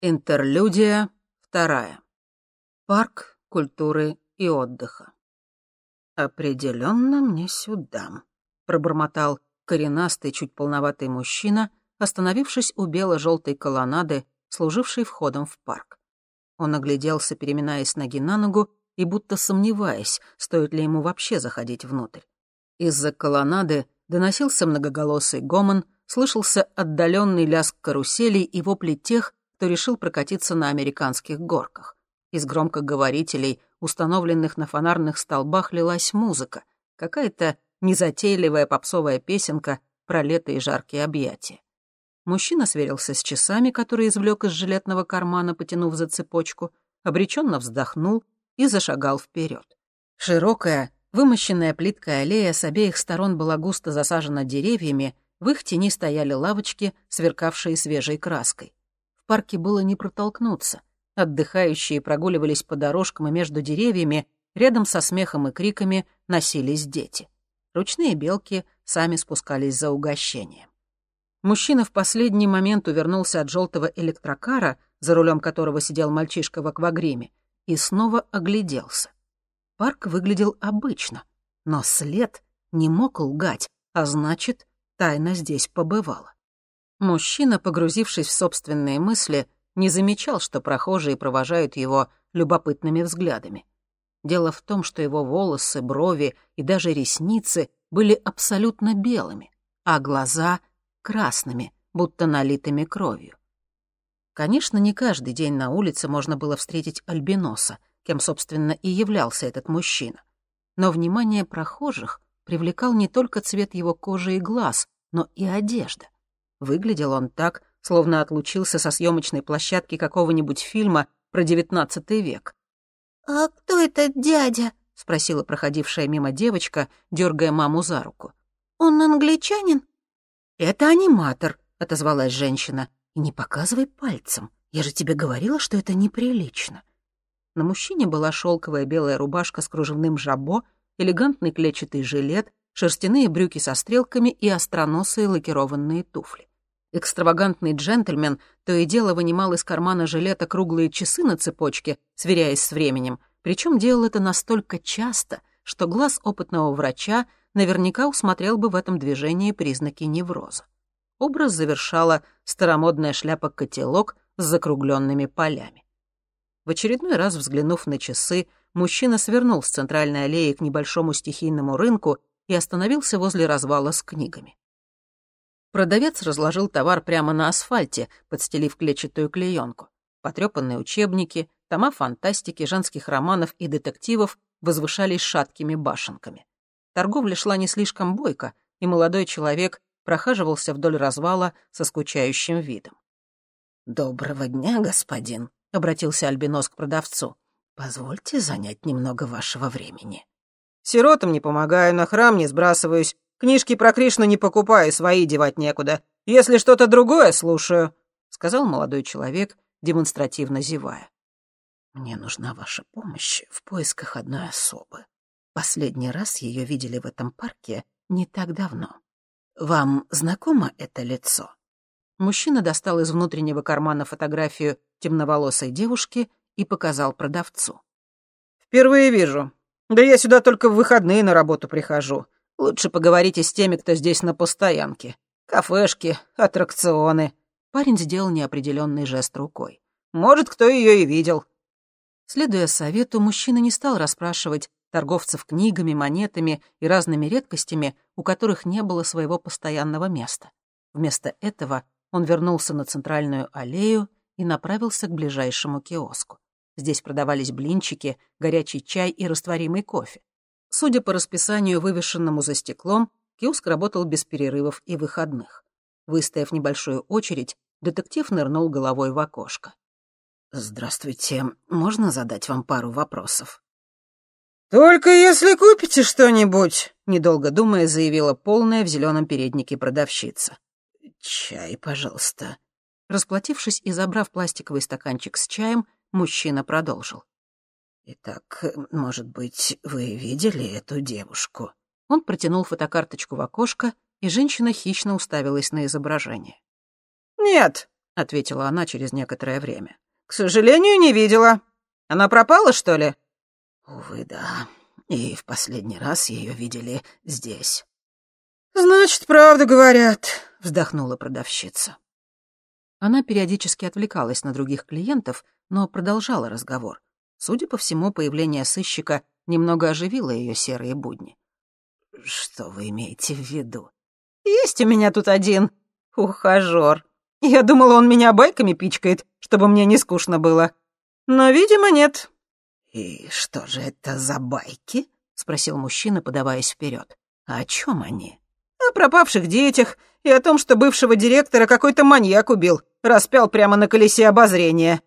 Интерлюдия вторая. Парк культуры и отдыха. «Определенно мне сюда», — пробормотал коренастый, чуть полноватый мужчина, остановившись у бело-желтой колоннады, служившей входом в парк. Он огляделся, переминаясь ноги на ногу и будто сомневаясь, стоит ли ему вообще заходить внутрь. Из-за колоннады доносился многоголосый гомон, слышался отдаленный лязг каруселей и вопли тех, кто решил прокатиться на американских горках. Из громкоговорителей, установленных на фонарных столбах, лилась музыка, какая-то незатейливая попсовая песенка про лето и жаркие объятия. Мужчина сверился с часами, которые извлек из жилетного кармана, потянув за цепочку, обреченно вздохнул и зашагал вперед. Широкая, вымощенная плиткой аллея с обеих сторон была густо засажена деревьями, в их тени стояли лавочки, сверкавшие свежей краской парке было не протолкнуться. Отдыхающие прогуливались по дорожкам и между деревьями, рядом со смехом и криками носились дети. Ручные белки сами спускались за угощением. Мужчина в последний момент увернулся от желтого электрокара, за рулем которого сидел мальчишка в аквагриме, и снова огляделся. Парк выглядел обычно, но след не мог лгать, а значит, тайна здесь побывала. Мужчина, погрузившись в собственные мысли, не замечал, что прохожие провожают его любопытными взглядами. Дело в том, что его волосы, брови и даже ресницы были абсолютно белыми, а глаза — красными, будто налитыми кровью. Конечно, не каждый день на улице можно было встретить альбиноса, кем, собственно, и являлся этот мужчина. Но внимание прохожих привлекал не только цвет его кожи и глаз, но и одежда. Выглядел он так, словно отлучился со съемочной площадки какого-нибудь фильма про девятнадцатый век. «А кто этот дядя?» — спросила проходившая мимо девочка, дергая маму за руку. «Он англичанин?» «Это аниматор», — отозвалась женщина. «И не показывай пальцем. Я же тебе говорила, что это неприлично». На мужчине была шелковая белая рубашка с кружевным жабо, элегантный клетчатый жилет, шерстяные брюки со стрелками и остроносые лакированные туфли. Экстравагантный джентльмен то и дело вынимал из кармана жилета круглые часы на цепочке, сверяясь с временем, причем делал это настолько часто, что глаз опытного врача наверняка усмотрел бы в этом движении признаки невроза. Образ завершала старомодная шляпа-котелок с закругленными полями. В очередной раз взглянув на часы, мужчина свернул с центральной аллеи к небольшому стихийному рынку и остановился возле развала с книгами. Продавец разложил товар прямо на асфальте, подстелив клетчатую клеенку. Потрепанные учебники, тома фантастики, женских романов и детективов возвышались шаткими башенками. Торговля шла не слишком бойко, и молодой человек прохаживался вдоль развала со скучающим видом. «Доброго дня, господин», — обратился Альбинос к продавцу. «Позвольте занять немного вашего времени». «Сиротам не помогаю, на храм не сбрасываюсь, Книжки про Кришну не покупаю, свои девать некуда. Если что-то другое, слушаю», — сказал молодой человек, демонстративно зевая. «Мне нужна ваша помощь в поисках одной особы. Последний раз ее видели в этом парке не так давно. Вам знакомо это лицо?» Мужчина достал из внутреннего кармана фотографию темноволосой девушки и показал продавцу. «Впервые вижу. Да я сюда только в выходные на работу прихожу. Лучше поговорите с теми, кто здесь на постоянке. Кафешки, аттракционы». Парень сделал неопределенный жест рукой. «Может, кто ее и видел». Следуя совету, мужчина не стал расспрашивать торговцев книгами, монетами и разными редкостями, у которых не было своего постоянного места. Вместо этого он вернулся на центральную аллею и направился к ближайшему киоску. Здесь продавались блинчики, горячий чай и растворимый кофе. Судя по расписанию, вывешенному за стеклом, киоск работал без перерывов и выходных. Выстояв небольшую очередь, детектив нырнул головой в окошко. «Здравствуйте. Можно задать вам пару вопросов?» «Только если купите что-нибудь», — недолго думая, заявила полная в зеленом переднике продавщица. «Чай, пожалуйста». Расплатившись и забрав пластиковый стаканчик с чаем, мужчина продолжил. «Итак, может быть, вы видели эту девушку?» Он протянул фотокарточку в окошко, и женщина хищно уставилась на изображение. «Нет», — ответила она через некоторое время. «К сожалению, не видела. Она пропала, что ли?» «Увы, да. И в последний раз ее видели здесь». «Значит, правду говорят», — вздохнула продавщица. Она периодически отвлекалась на других клиентов, но продолжала разговор. Судя по всему, появление сыщика немного оживило ее серые будни. «Что вы имеете в виду?» «Есть у меня тут один ухажёр. Я думала, он меня байками пичкает, чтобы мне не скучно было. Но, видимо, нет». «И что же это за байки?» — спросил мужчина, подаваясь вперед. «О чем они?» «О пропавших детях и о том, что бывшего директора какой-то маньяк убил, распял прямо на колесе обозрения.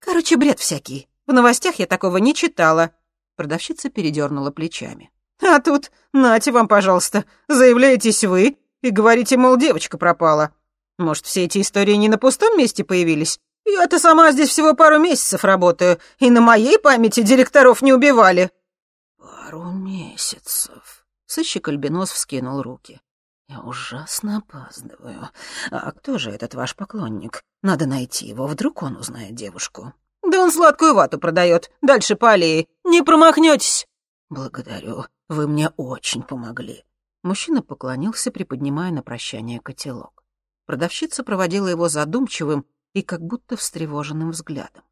Короче, бред всякий. В новостях я такого не читала». Продавщица передернула плечами. «А тут, нате вам, пожалуйста, заявляетесь вы и говорите, мол, девочка пропала. Может, все эти истории не на пустом месте появились? Я-то сама здесь всего пару месяцев работаю, и на моей памяти директоров не убивали». «Пару месяцев», — сыщик Альбинос вскинул руки. «Я ужасно опаздываю. А кто же этот ваш поклонник? Надо найти его, вдруг он узнает девушку». «Да он сладкую вату продает. Дальше по аллее. Не промахнетесь». «Благодарю. Вы мне очень помогли». Мужчина поклонился, приподнимая на прощание котелок. Продавщица проводила его задумчивым и как будто встревоженным взглядом.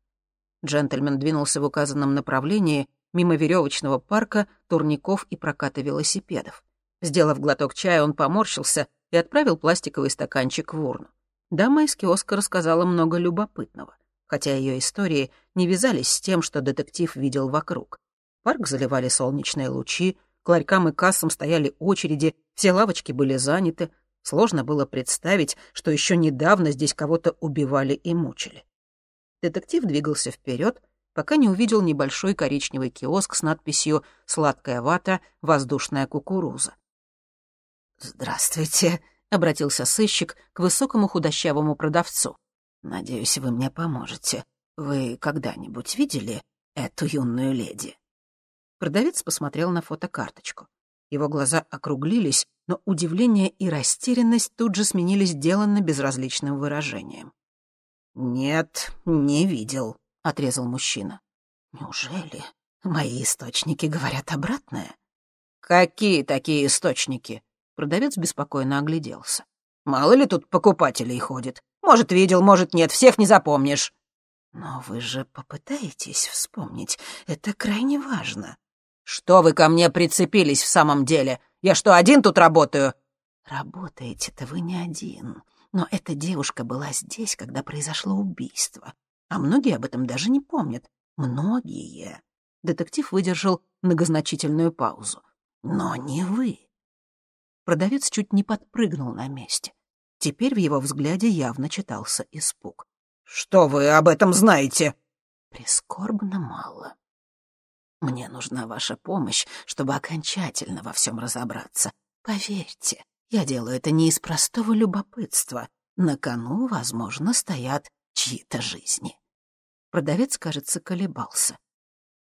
Джентльмен двинулся в указанном направлении мимо веревочного парка, турников и проката велосипедов. Сделав глоток чая, он поморщился и отправил пластиковый стаканчик в урну. Дама из киоска рассказала много любопытного, хотя ее истории не вязались с тем, что детектив видел вокруг. Парк заливали солнечные лучи, к ларькам и кассам стояли очереди, все лавочки были заняты. Сложно было представить, что еще недавно здесь кого-то убивали и мучили. Детектив двигался вперед, пока не увидел небольшой коричневый киоск с надписью «Сладкая вата, воздушная кукуруза». «Здравствуйте», — обратился сыщик к высокому худощавому продавцу. «Надеюсь, вы мне поможете. Вы когда-нибудь видели эту юную леди?» Продавец посмотрел на фотокарточку. Его глаза округлились, но удивление и растерянность тут же сменились деланно безразличным выражением. «Нет, не видел», — отрезал мужчина. «Неужели мои источники говорят обратное?» «Какие такие источники?» Продавец беспокойно огляделся. «Мало ли тут покупателей ходит. Может, видел, может, нет, всех не запомнишь». «Но вы же попытаетесь вспомнить. Это крайне важно». «Что вы ко мне прицепились в самом деле? Я что, один тут работаю?» «Работаете-то вы не один. Но эта девушка была здесь, когда произошло убийство. А многие об этом даже не помнят. Многие». Детектив выдержал многозначительную паузу. «Но не вы». Продавец чуть не подпрыгнул на месте. Теперь в его взгляде явно читался испуг. «Что вы об этом знаете?» «Прискорбно мало. Мне нужна ваша помощь, чтобы окончательно во всем разобраться. Поверьте, я делаю это не из простого любопытства. На кону, возможно, стоят чьи-то жизни. Продавец, кажется, колебался.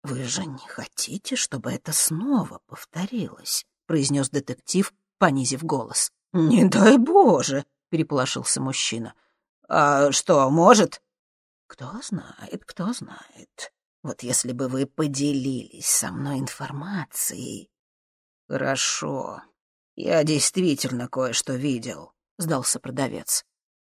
«Вы же не хотите, чтобы это снова повторилось?» — произнес детектив, понизив голос. «Не дай Боже!» — переполошился мужчина. «А что, может?» «Кто знает, кто знает. Вот если бы вы поделились со мной информацией...» «Хорошо. Я действительно кое-что видел», — сдался продавец.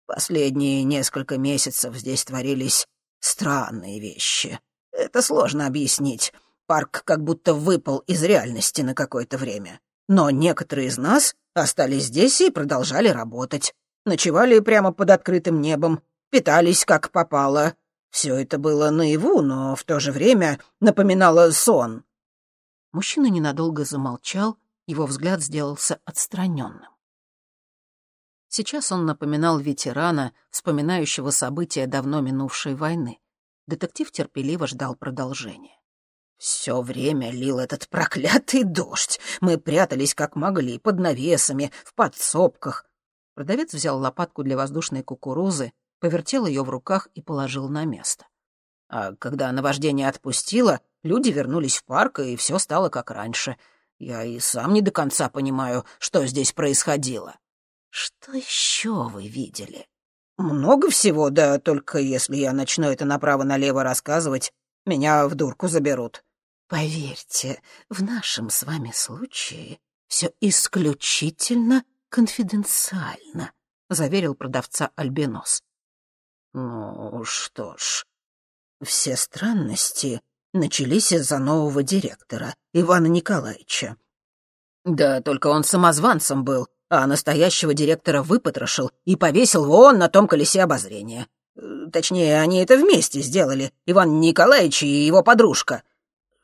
«Последние несколько месяцев здесь творились странные вещи. Это сложно объяснить. Парк как будто выпал из реальности на какое-то время. Но некоторые из нас остались здесь и продолжали работать. Ночевали прямо под открытым небом, питались как попало, все это было наяву, но в то же время напоминало сон. Мужчина ненадолго замолчал, его взгляд сделался отстраненным. Сейчас он напоминал ветерана, вспоминающего события давно минувшей войны. Детектив терпеливо ждал продолжения. Все время лил этот проклятый дождь. Мы прятались как могли, под навесами, в подсобках. Продавец взял лопатку для воздушной кукурузы, повертел ее в руках и положил на место. А когда наваждение отпустило, люди вернулись в парк, и все стало как раньше. Я и сам не до конца понимаю, что здесь происходило. Что еще вы видели? много всего, да только если я начну это направо-налево рассказывать, меня в дурку заберут». «Поверьте, в нашем с вами случае все исключительно конфиденциально», — заверил продавца Альбинос. «Ну что ж, все странности начались из-за нового директора, Ивана Николаевича. Да только он самозванцем был, а настоящего директора выпотрошил и повесил вон на том колесе обозрения. Точнее, они это вместе сделали, Иван Николаевич и его подружка.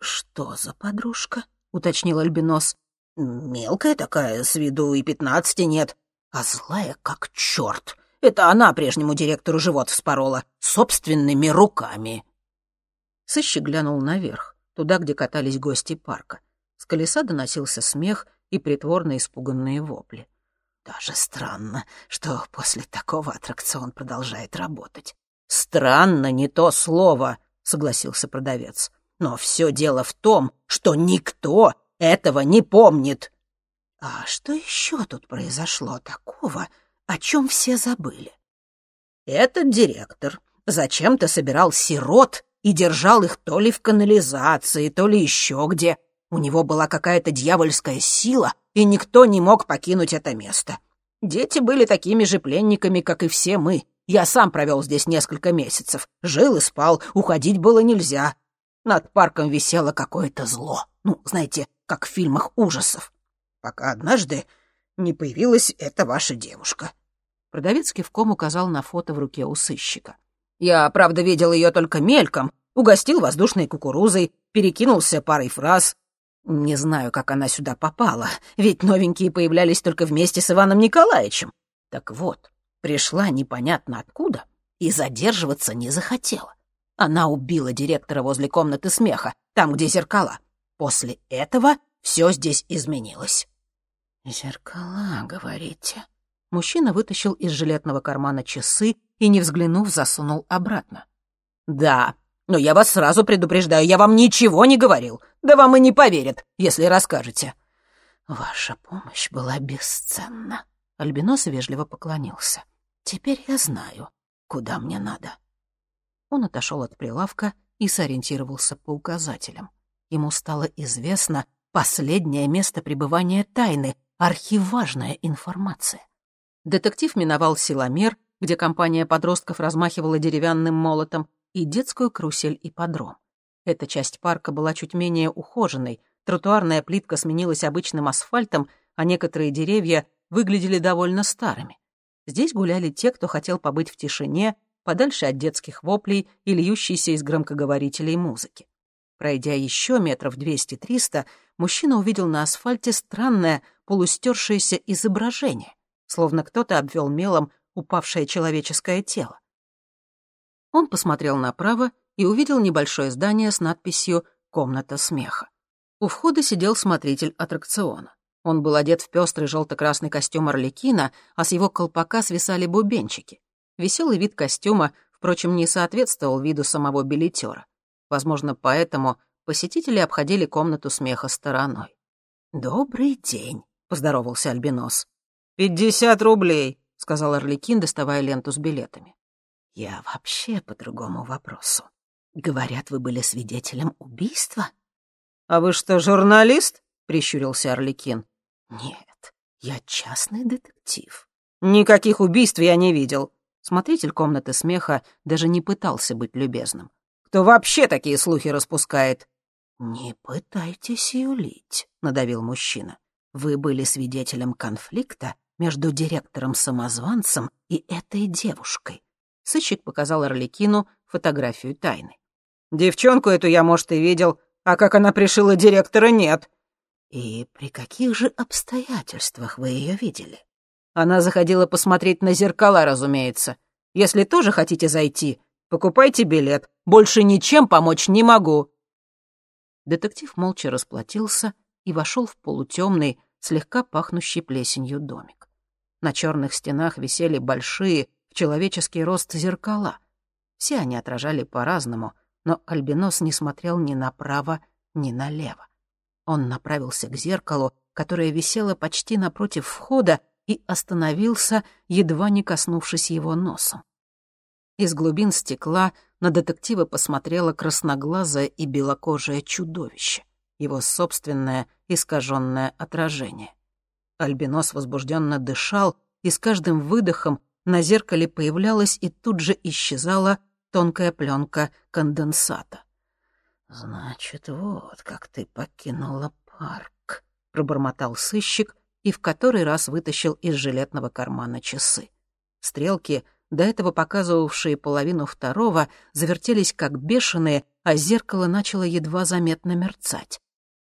«Что за подружка?» — уточнил Альбинос. «Мелкая такая, с виду и пятнадцати нет, а злая как черт. Это она прежнему директору живот вспорола, собственными руками». Сыщик глянул наверх, туда, где катались гости парка. С колеса доносился смех и притворно испуганные вопли. Даже странно, что после такого аттракцион продолжает работать. «Странно не то слово», — согласился продавец. «Но все дело в том, что никто этого не помнит». «А что еще тут произошло такого, о чем все забыли?» «Этот директор зачем-то собирал сирот и держал их то ли в канализации, то ли еще где. У него была какая-то дьявольская сила, и никто не мог покинуть это место. Дети были такими же пленниками, как и все мы. Я сам провел здесь несколько месяцев. Жил и спал, уходить было нельзя. Над парком висело какое-то зло. Ну, знаете, как в фильмах ужасов. Пока однажды не появилась эта ваша девушка. Продавец кивком указал на фото в руке у сыщика. Я, правда, видел ее только мельком, угостил воздушной кукурузой, перекинулся парой фраз. Не знаю, как она сюда попала, ведь новенькие появлялись только вместе с Иваном Николаевичем. Так вот, пришла непонятно откуда и задерживаться не захотела. Она убила директора возле комнаты смеха, там, где зеркала. После этого все здесь изменилось. «Зеркала, говорите?» Мужчина вытащил из жилетного кармана часы и, не взглянув, засунул обратно. «Да, но я вас сразу предупреждаю, я вам ничего не говорил. Да вам и не поверят, если расскажете». «Ваша помощь была бесценна», — Альбинос вежливо поклонился. «Теперь я знаю, куда мне надо». Он отошел от прилавка и сориентировался по указателям. Ему стало известно последнее место пребывания тайны, архиважная информация. Детектив миновал силомер, где компания подростков размахивала деревянным молотом, и детскую карусель и подром. Эта часть парка была чуть менее ухоженной, тротуарная плитка сменилась обычным асфальтом, а некоторые деревья выглядели довольно старыми. Здесь гуляли те, кто хотел побыть в тишине, подальше от детских воплей и льющейся из громкоговорителей музыки. Пройдя еще метров двести-триста, мужчина увидел на асфальте странное, полустершееся изображение словно кто-то обвел мелом упавшее человеческое тело. Он посмотрел направо и увидел небольшое здание с надписью «Комната смеха». У входа сидел смотритель аттракциона. Он был одет в пестрый желто-красный костюм Орликина, а с его колпака свисали бубенчики. Веселый вид костюма, впрочем, не соответствовал виду самого билетера. Возможно, поэтому посетители обходили комнату смеха стороной. «Добрый день», — поздоровался Альбинос. «Пятьдесят рублей», — сказал Орликин, доставая ленту с билетами. «Я вообще по другому вопросу. Говорят, вы были свидетелем убийства?» «А вы что, журналист?» — прищурился Орликин. «Нет, я частный детектив». «Никаких убийств я не видел». Смотритель комнаты смеха даже не пытался быть любезным. «Кто вообще такие слухи распускает?» «Не пытайтесь юлить», — надавил мужчина. «Вы были свидетелем конфликта между директором-самозванцем и этой девушкой. Сыщик показал Орликину фотографию тайны. «Девчонку эту я, может, и видел, а как она пришила директора, нет». «И при каких же обстоятельствах вы ее видели?» Она заходила посмотреть на зеркала, разумеется. Если тоже хотите зайти, покупайте билет. Больше ничем помочь не могу». Детектив молча расплатился и вошел в полутемный, слегка пахнущий плесенью домик. На черных стенах висели большие, в человеческий рост зеркала. Все они отражали по-разному, но Альбинос не смотрел ни направо, ни налево. Он направился к зеркалу, которое висело почти напротив входа, и остановился, едва не коснувшись его носом. Из глубин стекла на детектива посмотрело красноглазое и белокожее чудовище, его собственное искаженное отражение. Альбинос возбужденно дышал, и с каждым выдохом на зеркале появлялась и тут же исчезала тонкая пленка конденсата. «Значит, вот как ты покинула парк», — пробормотал сыщик и в который раз вытащил из жилетного кармана часы. Стрелки, до этого показывавшие половину второго, завертелись как бешеные, а зеркало начало едва заметно мерцать.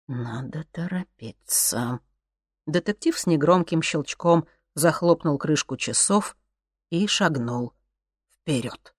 «Надо торопиться». Детектив с негромким щелчком захлопнул крышку часов и шагнул вперед.